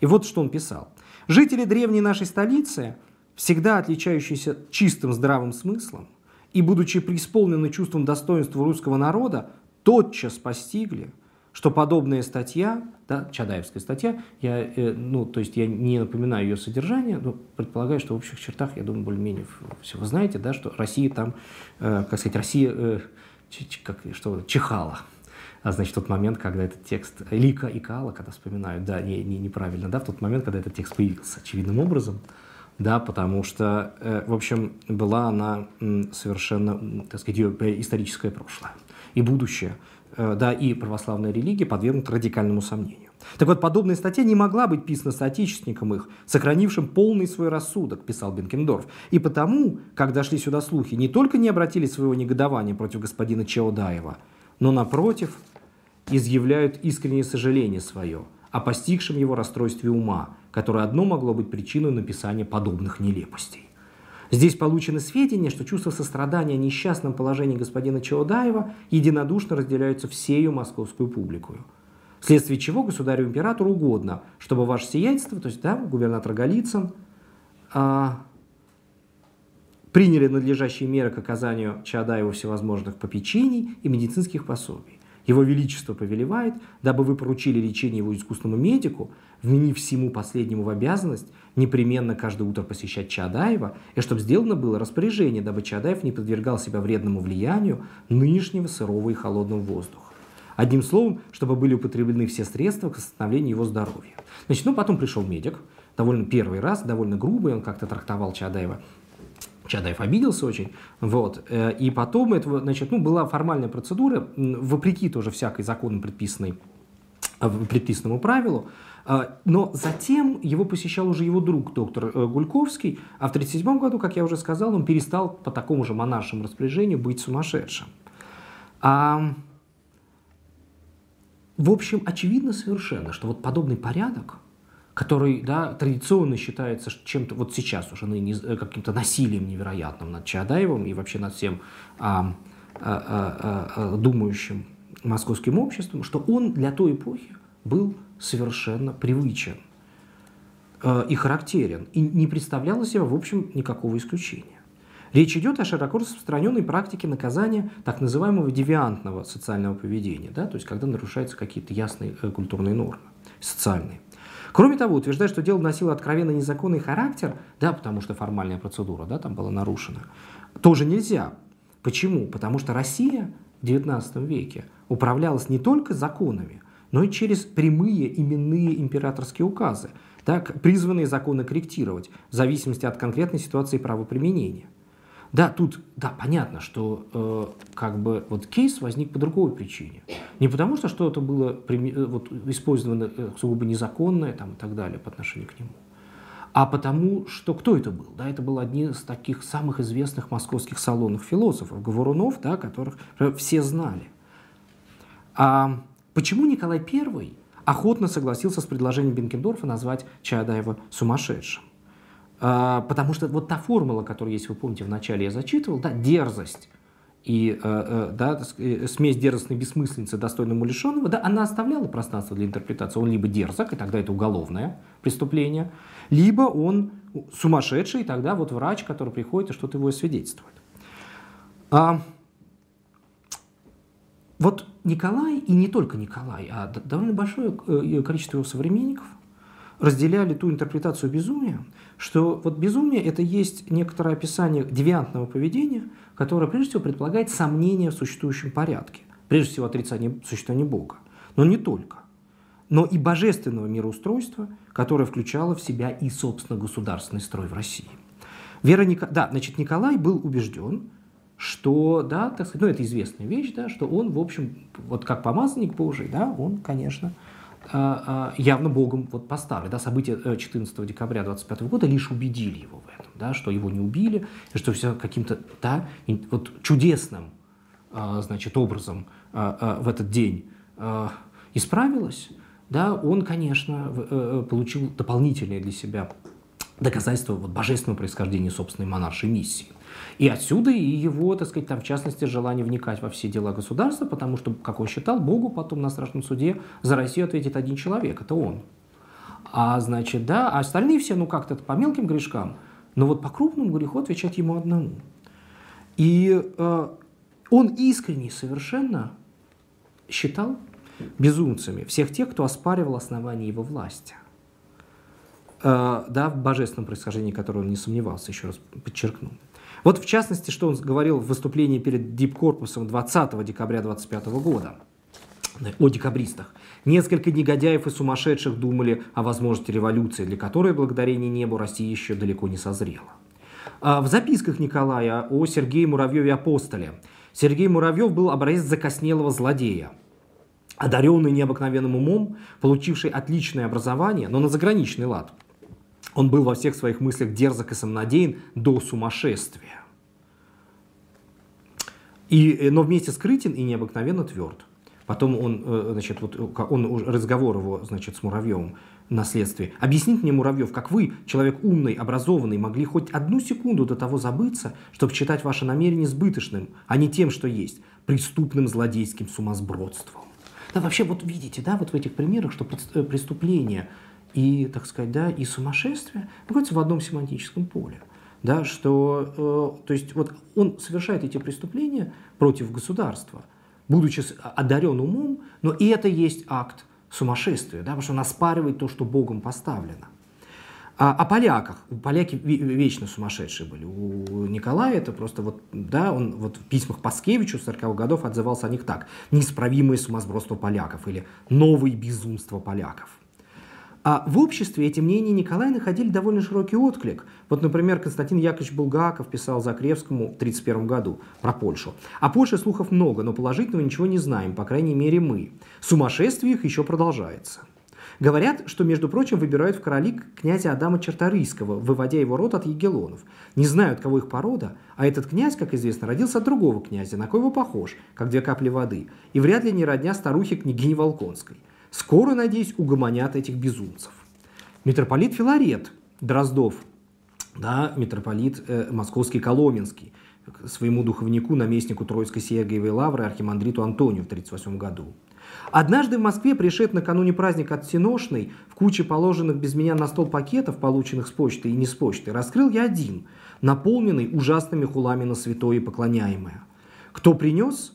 И вот что он писал. «Жители древней нашей столицы, всегда отличающиеся чистым здравым смыслом и будучи преисполнены чувством достоинства русского народа, тотчас постигли, что подобная статья, да, Чадаевская статья, я, э, ну, то есть я не напоминаю ее содержание, но предполагаю, что в общих чертах, я думаю, более-менее все вы знаете, да, что Россия там, э, как сказать, Россия, э, как, что, чихала. А значит, тот момент, когда этот текст, Лика и Кала, когда вспоминают, да, не, не, неправильно, да, в тот момент, когда этот текст появился очевидным образом, да, потому что, э, в общем, была она совершенно, так сказать, ее историческое прошлое. и будущее, э, да, и православная религия подвергнуты радикальному сомнению. Так вот, подобная статья не могла быть писана соотечественником их, сохранившим полный свой рассудок, писал Бенкендорф. И потому, когда шли сюда слухи, не только не обратили своего негодования против господина Чеодаева, но, напротив, изъявляют искреннее сожаление свое о постигшем его расстройстве ума, которое одно могло быть причиной написания подобных нелепостей. Здесь получены сведения, что чувство сострадания о несчастном положении господина Чеодаева единодушно разделяются всею московскую публику. Вследствие чего государю-императору угодно, чтобы ваше сиятельство, то есть да, губернатор Голицын, а, приняли надлежащие меры к оказанию Чаадаеву всевозможных попечений и медицинских пособий. Его Величество повелевает, дабы вы поручили лечение его искусному медику, вменив всему последнему в обязанность непременно каждое утро посещать Чадаева, и чтобы сделано было распоряжение, дабы Чадаев не подвергал себя вредному влиянию нынешнего сырого и холодного воздуха. Одним словом, чтобы были употреблены все средства к восстановлению его здоровья. Значит, ну потом пришел медик, довольно первый раз, довольно грубый, он как-то трактовал Чадаева Чадаев обиделся очень, вот, э, и потом это, значит, ну, была формальная процедура, вопреки тоже всякой законом предписанной, э, предписанному правилу, но затем его посещал уже его друг, доктор Гульковский, а в 1937 году, как я уже сказал, он перестал по такому же монаршему распоряжению быть сумасшедшим. А, в общем, очевидно совершенно, что вот подобный порядок, который да, традиционно считается чем-то, вот сейчас уже э, каким-то насилием невероятным над Чаадаевым и вообще над всем а, а, а, а, думающим московским обществом, что он для той эпохи был совершенно привычен э, и характерен, и не представлял из себя, в общем, никакого исключения. Речь идет о широко распространенной практике наказания так называемого девиантного социального поведения, да, то есть когда нарушаются какие-то ясные э, культурные нормы, социальные. Кроме того, утверждать, что дело носило откровенно незаконный характер, да, потому что формальная процедура да, там была нарушена, тоже нельзя. Почему? Потому что Россия в XIX веке управлялась не только законами, но и через прямые именные императорские указы, так, призванные законы корректировать в зависимости от конкретной ситуации правоприменения. Да, тут, да, понятно, что э, как бы вот кейс возник по другой причине. Не потому, что что-то было э, вот, использовано э, сугубо незаконное там, и так далее по отношению к нему, а потому, что кто это был? Да, это был один из таких самых известных московских салонных философов, Говорунов, да, которых все знали. А почему Николай I охотно согласился с предложением Бенкендорфа назвать Чаадаева сумасшедшим? А, потому что вот та формула, которую, если вы помните, в начале я зачитывал, да, дерзость и э, э, да, э, смесь дерзостной бессмыслицы достойному лишенного, да, она оставляла пространство для интерпретации. Он либо дерзок, и тогда это уголовное преступление, либо он сумасшедший, и тогда вот врач, который приходит и что-то его свидетельствует. Вот Николай, и не только Николай, а довольно большое количество его современников разделяли ту интерпретацию безумия, что вот безумие – это есть некоторое описание девиантного поведения, которое, прежде всего, предполагает сомнение в существующем порядке, прежде всего, отрицание существования Бога. Но не только. Но и божественного мироустройства, которое включало в себя и, собственно, государственный строй в России. Вера Ник... Да, значит, Николай был убежден, что, да, так сказать, ну, это известная вещь, да, что он, в общем, вот как помазанник Божий, да, он, конечно, а, а, явно Богом вот поставлен. Да, события 14 э, декабря 25 года лишь убедили его в этом, да, что его не убили, что все каким-то да, вот чудесным а, значит, образом в этот день исправилось. Да, он, конечно, э, получил дополнительные для себя доказательства вот, божественного происхождения собственной монаршей миссии. И отсюда и его, так сказать, там, в частности, желание вникать во все дела государства, потому что, как он считал, Богу потом на страшном суде за Россию ответит один человек, это он. А значит, да, а остальные все, ну как-то по мелким грешкам, но вот по крупному греху отвечать ему одному. И э, он искренне совершенно считал безумцами всех тех, кто оспаривал основания его власти. Э, да, в божественном происхождении, которое он не сомневался, еще раз подчеркну. Вот в частности, что он говорил в выступлении перед Дипкорпусом 20 декабря 25 года о декабристах. Несколько негодяев и сумасшедших думали о возможности революции, для которой, благодарение небу, Россия еще далеко не созрела. А в записках Николая о Сергее Муравьеве Апостоле Сергей Муравьев был образец закоснелого злодея, одаренный необыкновенным умом, получивший отличное образование, но на заграничный лад. Он был во всех своих мыслях дерзок и самонадеян до сумасшествия. И, э, но вместе скрытен и необыкновенно тверд. Потом он, э, значит, вот он разговор его, значит, с Муравьевым на следствии. Объясните мне, Муравьев, как вы, человек умный, образованный, могли хоть одну секунду до того забыться, чтобы считать ваше намерение сбыточным, а не тем, что есть, преступным злодейским сумасбродством. Да, вообще, вот видите, да, вот в этих примерах, что э, преступление и, так сказать, да, и сумасшествие находятся в одном семантическом поле. Да, что, э, то есть, вот он совершает эти преступления против государства, будучи одарен умом, но и это есть акт сумасшествия, да, потому что он оспаривает то, что Богом поставлено. А, о поляках. Поляки вечно сумасшедшие были. У Николая это просто вот, да, он вот в письмах Паскевичу 40-х годов отзывался о них так. Неисправимое сумасбродство поляков или новые безумства поляков. А в обществе эти мнения Николая находили довольно широкий отклик. Вот, например, Константин Яковлевич Булгаков писал Закревскому в 1931 году про Польшу. О Польше слухов много, но положительного ничего не знаем, по крайней мере мы. Сумасшествие их еще продолжается. Говорят, что, между прочим, выбирают в короли князя Адама Черторийского, выводя его род от егелонов. Не знают, кого их порода, а этот князь, как известно, родился от другого князя, на коего похож, как две капли воды, и вряд ли не родня старухи княгини Волконской. Скоро, надеюсь, угомонят этих безумцев. Митрополит Филарет Дроздов, да, митрополит э, московский Коломенский, своему духовнику, наместнику Троицкой Сергиевой лавры, архимандриту Антонию в 1938 году. Однажды в Москве пришед накануне праздника от Синошной в куче положенных без меня на стол пакетов, полученных с почты и не с почты, раскрыл я один, наполненный ужасными хулами на святое и поклоняемое. Кто принес?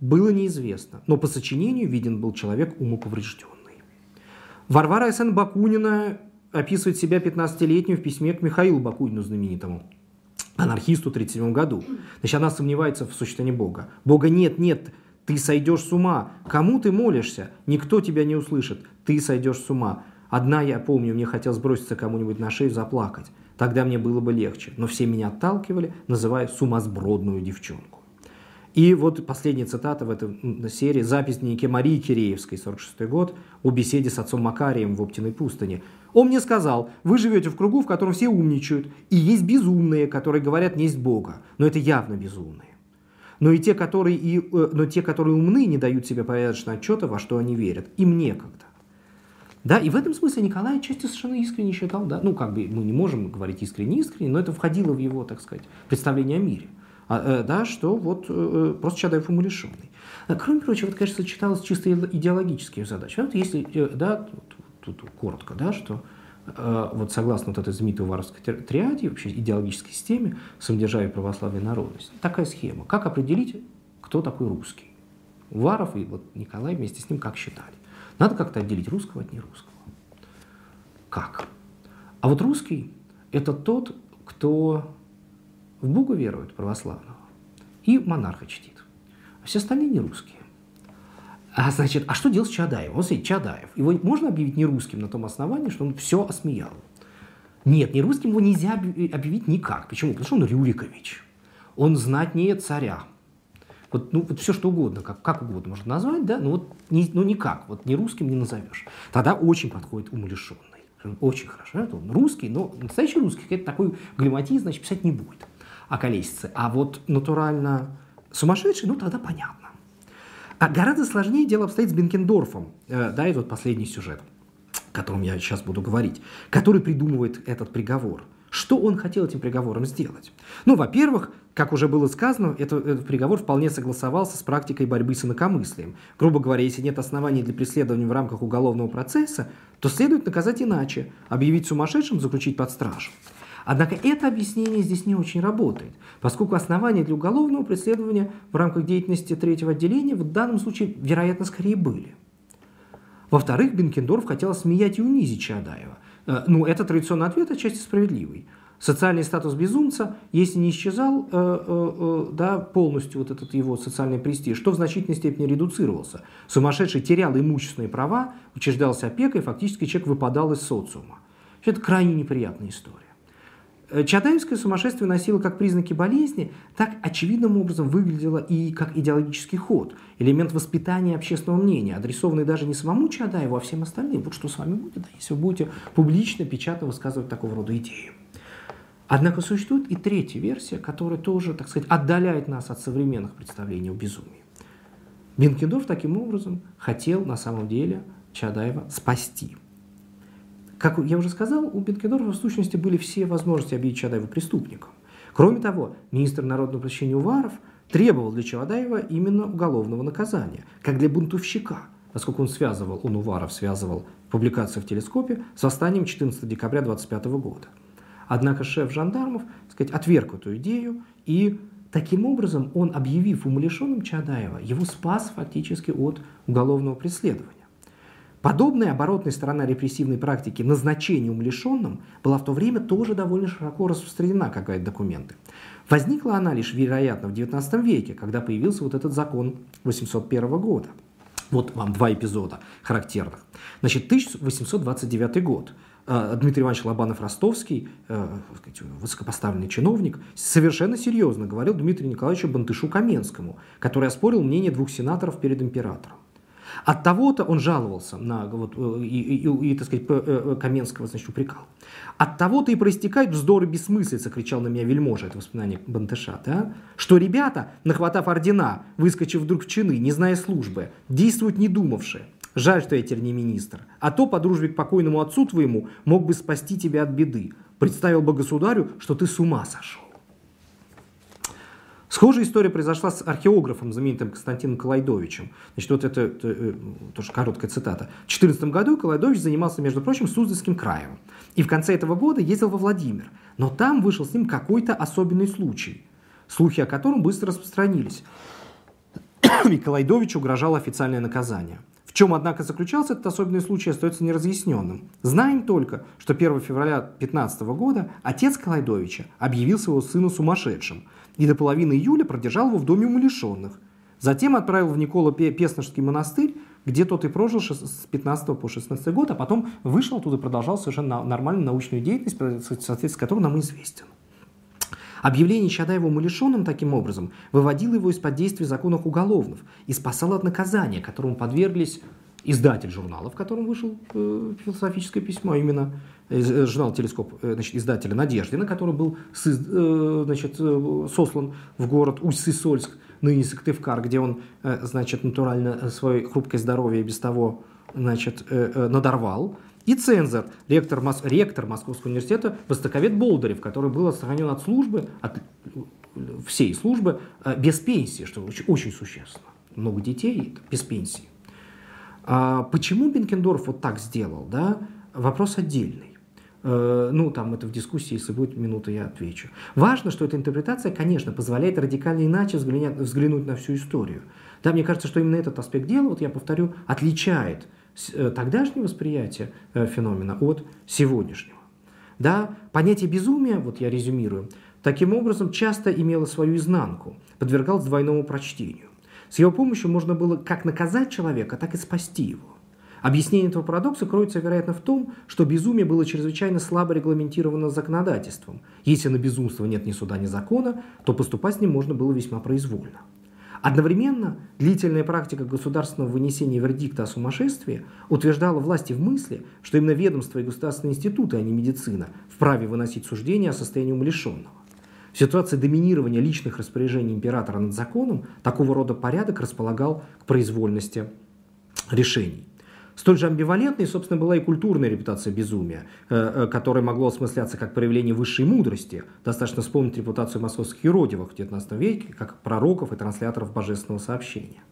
Было неизвестно, но по сочинению виден был человек умоповрежденный. Варвара С.Н. Бакунина описывает себя 15-летнюю в письме к Михаилу Бакунину знаменитому, анархисту в 1937 году. Значит, она сомневается в существовании Бога. Бога нет, нет, ты сойдешь с ума. Кому ты молишься? Никто тебя не услышит. Ты сойдешь с ума. Одна, я помню, мне хотелось броситься кому-нибудь на шею заплакать. Тогда мне было бы легче. Но все меня отталкивали, называя сумасбродную девчонку. И вот последняя цитата в этой серии, запись дневнике Марии Киреевской, 46 год, о беседе с отцом Макарием в Оптиной пустыне. Он мне сказал, вы живете в кругу, в котором все умничают, и есть безумные, которые говорят, не есть Бога, но это явно безумные. Но и те, которые, и, э, но те, которые умны, не дают себе порядочно отчета, во что они верят. Им некогда. Да, и в этом смысле Николай отчасти совершенно искренне считал, да, ну, как бы мы не можем говорить искренне-искренне, но это входило в его, так сказать, представление о мире да, что вот э, просто Чадаев умалишенный. А, кроме прочего, вот, конечно, сочеталось чисто идеологические задачи. Вот если, э, да, тут, тут коротко, да, что вот согласно вот этой знаменитой варовской триаде, вообще идеологической системе, самодержавие православной народности, такая схема. Как определить, кто такой русский? Варов и вот Николай вместе с ним как считали? Надо как-то отделить русского от нерусского. Как? А вот русский – это тот, кто в Бога верует православного и монарха чтит. А все остальные не русские. А значит, а что делать с Чадаевым? Вот смотрите, Чадаев. Его можно объявить не русским на том основании, что он все осмеял. Нет, не русским его нельзя объявить никак. Почему? Потому что он Рюрикович. Он знатнее царя. Вот, ну, вот все что угодно, как, как угодно можно назвать, да, но вот не, ну, никак, вот не русским не назовешь. Тогда очень подходит умалишенный. Очень хорошо. Это он русский, но настоящий русский, это такой галиматий, значит, писать не будет околесицы. А вот натурально сумасшедший, ну тогда понятно. А гораздо сложнее дело обстоит с Бенкендорфом. Э, да, и вот последний сюжет, о котором я сейчас буду говорить, который придумывает этот приговор. Что он хотел этим приговором сделать? Ну, во-первых, как уже было сказано, этот, этот приговор вполне согласовался с практикой борьбы с инакомыслием. Грубо говоря, если нет оснований для преследования в рамках уголовного процесса, то следует наказать иначе, объявить сумасшедшим, заключить под стражу. Однако это объяснение здесь не очень работает, поскольку основания для уголовного преследования в рамках деятельности третьего отделения в данном случае, вероятно, скорее были. Во-вторых, Бенкендорф хотел смеять и унизить Чадаева. Э, ну, это традиционный ответ, отчасти справедливый. Социальный статус безумца, если не исчезал э, э, да, полностью вот этот его социальный престиж, то в значительной степени редуцировался. Сумасшедший терял имущественные права, учреждался опекой, фактически человек выпадал из социума. Это крайне неприятная история. Э, Чадаевское сумасшествие носило как признаки болезни, так очевидным образом выглядело и как идеологический ход, элемент воспитания общественного мнения, адресованный даже не самому Чадаеву, а всем остальным. Вот что с вами будет, если вы будете публично, печатно высказывать такого рода идеи. Однако существует и третья версия, которая тоже, так сказать, отдаляет нас от современных представлений о безумии. Бенкендорф таким образом хотел на самом деле Чадаева спасти. Как я уже сказал, у Бенкендорфа в сущности были все возможности объявить Чадаева преступником. Кроме того, министр народного просвещения Уваров требовал для Чадаева именно уголовного наказания, как для бунтовщика, поскольку он связывал, он Уваров связывал публикацию в телескопе с восстанием 14 декабря 25 года. Однако шеф жандармов так сказать, отверг эту идею и Таким образом, он, объявив умалишенным Чадаева, его спас фактически от уголовного преследования. Подобная оборотная сторона репрессивной практики назначения умалишенным была в то время тоже довольно широко распространена, как говорят документы. Возникла она лишь, вероятно, в XIX веке, когда появился вот этот закон 801 года. Вот вам два эпизода характерных. Значит, 1829 год – а, Дмитрий Иванович Лобанов-Ростовский, э, высокопоставленный чиновник, совершенно серьезно говорил Дмитрию Николаевичу Бантышу-Каменскому, который оспорил мнение двух сенаторов перед императором. От того-то он жаловался на, вот, э, и, и, и, так сказать, э, Каменского, значит, упрекал. От того-то и проистекают вздоры бессмыслица, кричал на меня вельможа, это воспоминание Бантыша, да? что ребята, нахватав ордена, выскочив вдруг в чины, не зная службы, действуют не думавшие, Жаль, что я теперь не министр. А то, по дружбе к покойному отцу твоему, мог бы спасти тебя от беды. Представил бы государю, что ты с ума сошел. Схожая история произошла с археографом, знаменитым Константином Калайдовичем. Значит, вот это, это, это тоже короткая цитата. В 2014 году Калайдович занимался, между прочим, Суздальским краем. И в конце этого года ездил во Владимир. Но там вышел с ним какой-то особенный случай, слухи о котором быстро распространились. И Калайдовичу угрожало официальное наказание. В чем, однако, заключался этот особенный случай, остается неразъясненным. Знаем только, что 1 февраля 15 года отец Калайдовича объявил своего сына сумасшедшим и до половины июля продержал его в доме умалишенных. Затем отправил в Никола Песнерский монастырь, где тот и прожил с 15 по 16 год, а потом вышел оттуда и продолжал совершенно нормальную научную деятельность, соответственно, которой нам известен. Объявление Чадаева умалишенным таким образом выводило его из-под действия законов уголовных и спасало от наказания, которому подверглись издатель журнала, в котором вышел э, философическое письмо, именно э, журнал «Телескоп» э, значит, издателя Надеждина, который был с, э, значит, э, сослан в город Усть-Сысольск, ныне Сыктывкар, где он э, значит, натурально свое хрупкое здоровье без того значит, э, э, надорвал. И цензор, ректор, ректор Московского университета Востоковед Болдырев, который был отстранен от службы, от всей службы, э, без пенсии, что очень, очень существенно. Много детей без пенсии. А почему Бенкендорф вот так сделал, да, вопрос отдельный. Э, ну, там это в дискуссии, если будет минута, я отвечу. Важно, что эта интерпретация, конечно, позволяет радикально иначе взглянуть, взглянуть на всю историю. Да, мне кажется, что именно этот аспект дела, вот я повторю, отличает Э, тогдашнее восприятие э, феномена от сегодняшнего. Да, понятие безумия, вот я резюмирую, таким образом часто имело свою изнанку, подвергалось двойному прочтению. С его помощью можно было как наказать человека, так и спасти его. Объяснение этого парадокса кроется, вероятно, в том, что безумие было чрезвычайно слабо регламентировано законодательством. Если на безумство нет ни суда, ни закона, то поступать с ним можно было весьма произвольно. Одновременно длительная практика государственного вынесения вердикта о сумасшествии утверждала власти в мысли, что именно ведомства и государственные институты, а не медицина, вправе выносить суждения о состоянии умалишенного. В ситуации доминирования личных распоряжений императора над законом такого рода порядок располагал к произвольности решений. Столь же амбивалентной, собственно, была и культурная репутация безумия, э, э, которая могло осмысляться как проявление высшей мудрости. Достаточно вспомнить репутацию московских юродивых в XIX веке, как пророков и трансляторов божественного сообщения.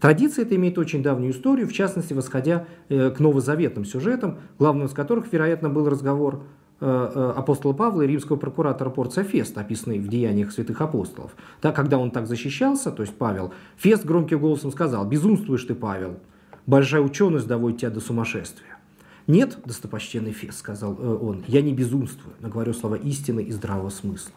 Традиция эта имеет очень давнюю историю, в частности, восходя э, к новозаветным сюжетам, главным из которых, вероятно, был разговор апостола Павла и римского прокуратора Порция Фест, описанный в деяниях святых апостолов. Да, когда он так защищался, то есть Павел, Фест громким голосом сказал «Безумствуешь ты, Павел, Большая ученость доводит тебя до сумасшествия. Нет, достопочтенный Фес, сказал э, он, я не безумствую, но говорю слова истины и здравого смысла.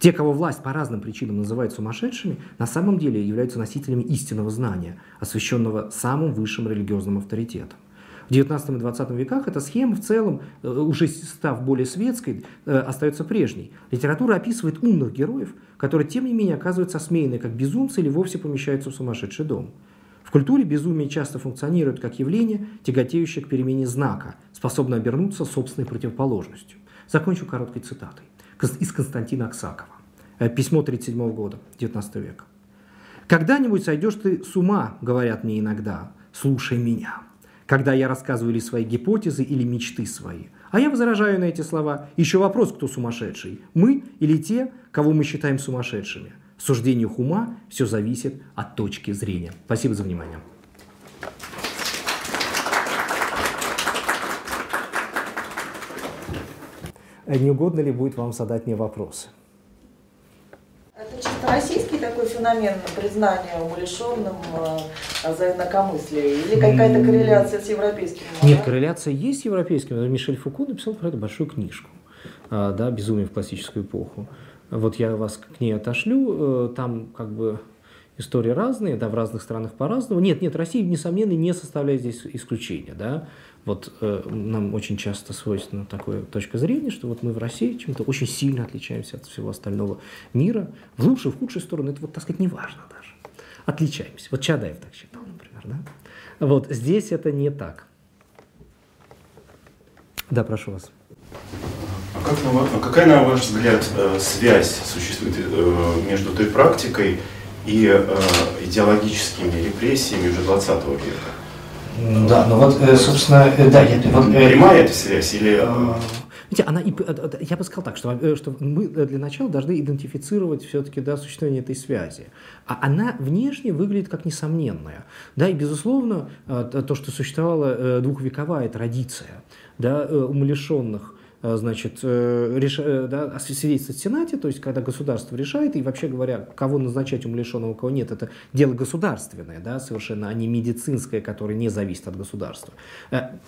Те, кого власть по разным причинам называет сумасшедшими, на самом деле являются носителями истинного знания, освященного самым высшим религиозным авторитетом. В 19 и 20 веках эта схема в целом, э, уже став более светской, э, остается прежней. Литература описывает умных героев, которые, тем не менее, оказываются осмеяны как безумцы или вовсе помещаются в сумасшедший дом. В культуре безумие часто функционирует как явление, тяготеющее к перемене знака, способное обернуться собственной противоположностью. Закончу короткой цитатой из Константина Аксакова. Э, письмо 1937 года, 19 века. «Когда-нибудь сойдешь ты с ума, говорят мне иногда, слушай меня, когда я рассказываю или свои гипотезы, или мечты свои. А я возражаю на эти слова. Еще вопрос, кто сумасшедший, мы или те, кого мы считаем сумасшедшими. В суждениях ума все зависит от точки зрения. Спасибо за внимание. Не угодно ли будет вам задать мне вопросы? Российский такой феномен признания умалишенным э, за инакомыслие? Или какая-то корреляция с европейским? Нет, да? корреляция есть с европейским. Мишель Фуко написал про это большую книжку. А, да, «Безумие в классическую эпоху». Вот я вас к ней отошлю. Э, там как бы истории разные, да, в разных странах по-разному. Нет, нет, Россия, несомненно, не составляет здесь исключения, да. Вот э, нам очень часто свойственно такое точка зрения, что вот мы в России чем-то очень сильно отличаемся от всего остального мира. В лучшую, в худшую сторону, это вот, так сказать, не важно даже. Отличаемся. Вот Чадаев так считал, например, да. Вот здесь это не так. Да, прошу вас. А как на, какая, на ваш взгляд, э, связь существует э, между той практикой и э, идеологическими репрессиями уже 20 века? Да, ну вот, э, собственно, э, да, я... Вот, э, Прямая эта связь или... Видите, она, я бы сказал так, что, что мы для начала должны идентифицировать все-таки да, существование этой связи. А она внешне выглядит как несомненная. Да, и, безусловно, то, что существовала двухвековая традиция да, умалишенных значит, э, реш... Э, да, свидетельствовать в Сенате, то есть когда государство решает, и вообще говоря, кого назначать умалишенного, кого нет, это дело государственное, да, совершенно, а не медицинское, которое не зависит от государства.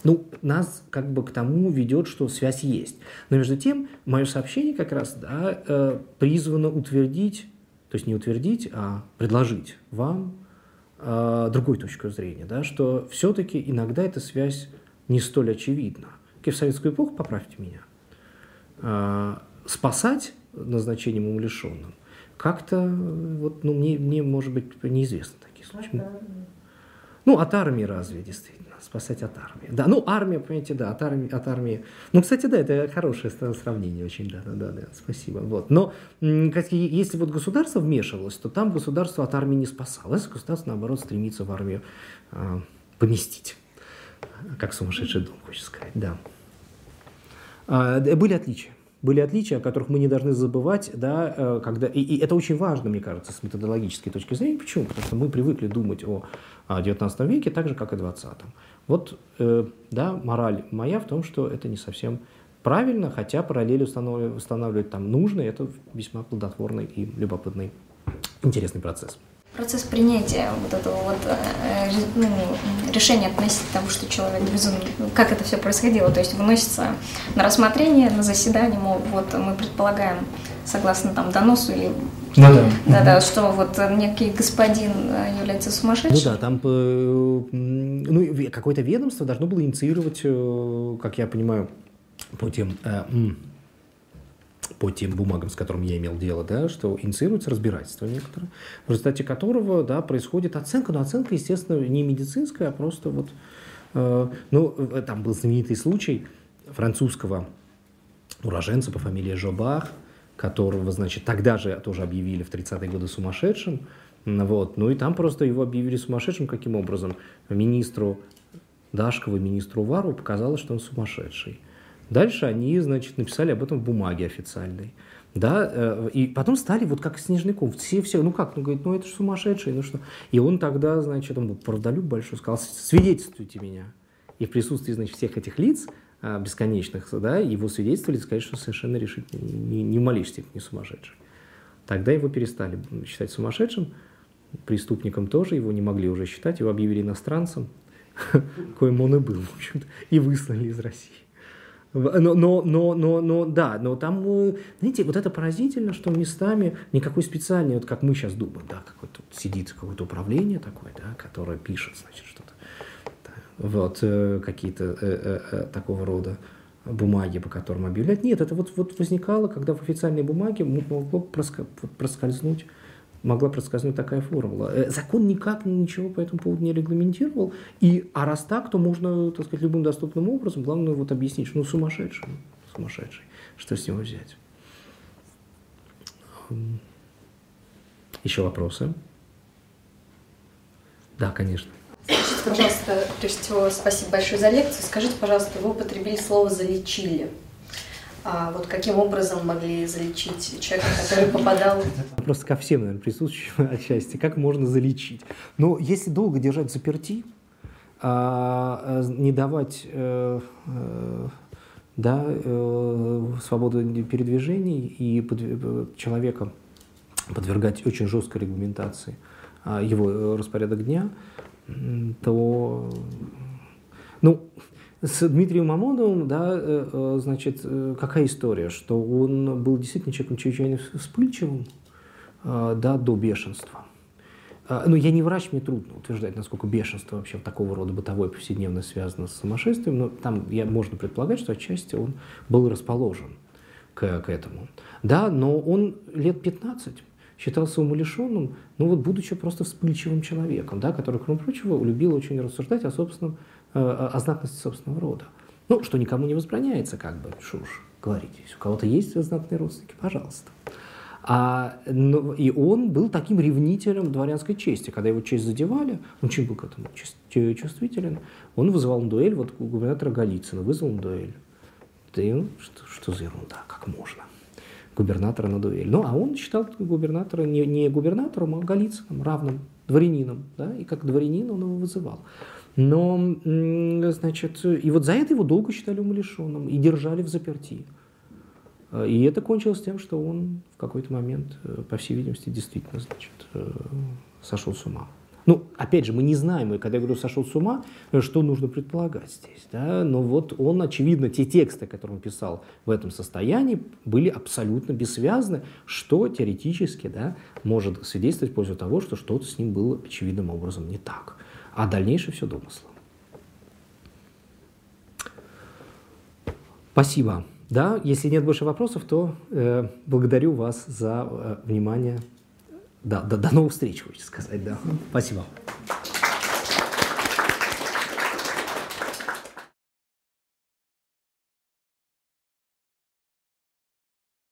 Ну, нас как бы к тому ведет, что связь есть. Но между тем, мое сообщение как раз да, призвано утвердить, то есть не утвердить, а предложить вам другую точку зрения, да, что все-таки иногда эта связь не столь очевидна в советскую эпоху, поправьте меня, а, спасать назначением умалишенным, как-то, вот, ну, мне, мне, может быть, неизвестно такие случаи. Ну, от армии разве, действительно, спасать от армии. Да, ну, армия, понимаете, да, от армии, от армии. Ну, кстати, да, это хорошее сравнение очень, да, да, да, спасибо. Вот. Но если вот государство вмешивалось, то там государство от армии не спасалось, государство, наоборот, стремится в армию э, поместить. Как сумасшедший дом, хочется сказать, да. А, были отличия. Были отличия, о которых мы не должны забывать, да, э, когда, и, и это очень важно, мне кажется, с методологической точки зрения. Почему? Потому что мы привыкли думать о XIX веке так же, как и XX. Вот, э, да, мораль моя в том, что это не совсем правильно, хотя параллели устанавливать, устанавливать там нужно, это весьма плодотворный и любопытный, интересный процесс процесс принятия вот этого вот э, ну, решения относительно того, что человек безумный, как это все происходило, то есть выносится на рассмотрение, на заседание, мол, вот мы предполагаем, согласно там доносу или ну да. Да, да, что вот некий господин э, является сумасшедшим. Ну да, там э, ну, какое-то ведомство должно было инициировать, как я понимаю, по тем по тем бумагам, с которыми я имел дело, да, что инициируется разбирательство некоторое, в результате которого да, происходит оценка, но оценка, естественно, не медицинская, а просто вот, э, ну, э, там был знаменитый случай французского уроженца по фамилии Жобах, которого, значит, тогда же тоже объявили в 30-е годы сумасшедшим, вот, ну и там просто его объявили сумасшедшим каким образом? Министру Дашкову, министру Вару показалось, что он сумасшедший. Дальше они, значит, написали об этом в бумаге официальной. Да, э, и потом стали вот как снежный ком. Все, все, ну как, ну говорит, ну это же сумасшедший, ну что. И он тогда, значит, он был правдолюб большой, сказал, свидетельствуйте меня. И в присутствии, значит, всех этих лиц э, бесконечных, да, его свидетельствовали, что совершенно решительно не, не в не сумасшедший. Тогда его перестали считать сумасшедшим, преступником тоже, его не могли уже считать, его объявили иностранцем, [LAUGHS] коим он и был, в общем-то, и выслали из России. Но, но, но, но, но, да, но там, э, знаете, вот это поразительно, что местами никакой специальный, вот как мы сейчас думаем, да, какой-то сидит какое-то управление такое, да, которое пишет, значит, что-то. Да, вот, э, какие-то э, э, э, такого рода бумаги, по которым объявлять. Нет, это вот, вот возникало, когда в официальной бумаге проска- проскользнуть могла проскользнуть такая формула. Э, закон никак ничего по этому поводу не регламентировал. И, а раз так, то можно, так сказать, любым доступным образом, главное вот объяснить, что ну сумасшедший, сумасшедший, что с него взять. Еще вопросы? Да, конечно. Скажите, пожалуйста, прежде всего, спасибо большое за лекцию. Скажите, пожалуйста, вы употребили слово «залечили». А вот каким образом могли залечить человека, который попадал... Просто ко всем, наверное, присутствующим [LAUGHS] отчасти. Как можно залечить? Но если долго держать заперти, а, э, не давать э, э, да, свободу передвижений и под, человека подвергать очень жесткой регламентации а, его распорядок дня, то ну, с Дмитрием Мамоновым, да, э, э, значит, э, какая история, что он был действительно человеком чрезвычайно вспыльчивым, да, до бешенства. Ну, я не врач, мне трудно утверждать, насколько бешенство вообще такого рода бытовое повседневно связано с сумасшествием, но там я, можно предполагать, что отчасти он был расположен к, к этому. Да, но он лет 15 считался умалишенным, ну вот будучи просто вспыльчивым человеком, да, который, кроме прочего, любил очень рассуждать о собственном о знатности собственного рода. Ну, что никому не возбраняется, как бы, что. Если у кого-то есть знатные родственники, пожалуйста. А, ну, и он был таким ревнителем дворянской чести. Когда его честь задевали, он очень был к этому чувствителен, он вызывал на дуэль, вот губернатора Голицына вызвал на дуэль. Да и, ну, что, что за ерунда, как можно? Губернатора на дуэль. Ну, а он считал губернатора не, не губернатором, а Голицыным, равным дворянином. Да? И как дворянин он его вызывал. Но, значит, и вот за это его долго считали умалишенным и держали в заперти. И это кончилось тем, что он в какой-то момент, э, по всей видимости, действительно, значит, э, сошел с ума. Ну, опять же, мы не знаем, и когда я говорю «сошел с ума», э, что нужно предполагать здесь. Да? Но вот он, очевидно, те тексты, которые он писал в этом состоянии, были абсолютно бессвязны, что теоретически да, может свидетельствовать в пользу того, что что-то с ним было очевидным образом не так а дальнейшее все домыслом. Спасибо. Да, если нет больше вопросов, то э, благодарю вас за э, внимание. Да, до, до новых встреч, хочется сказать. Да. Спасибо.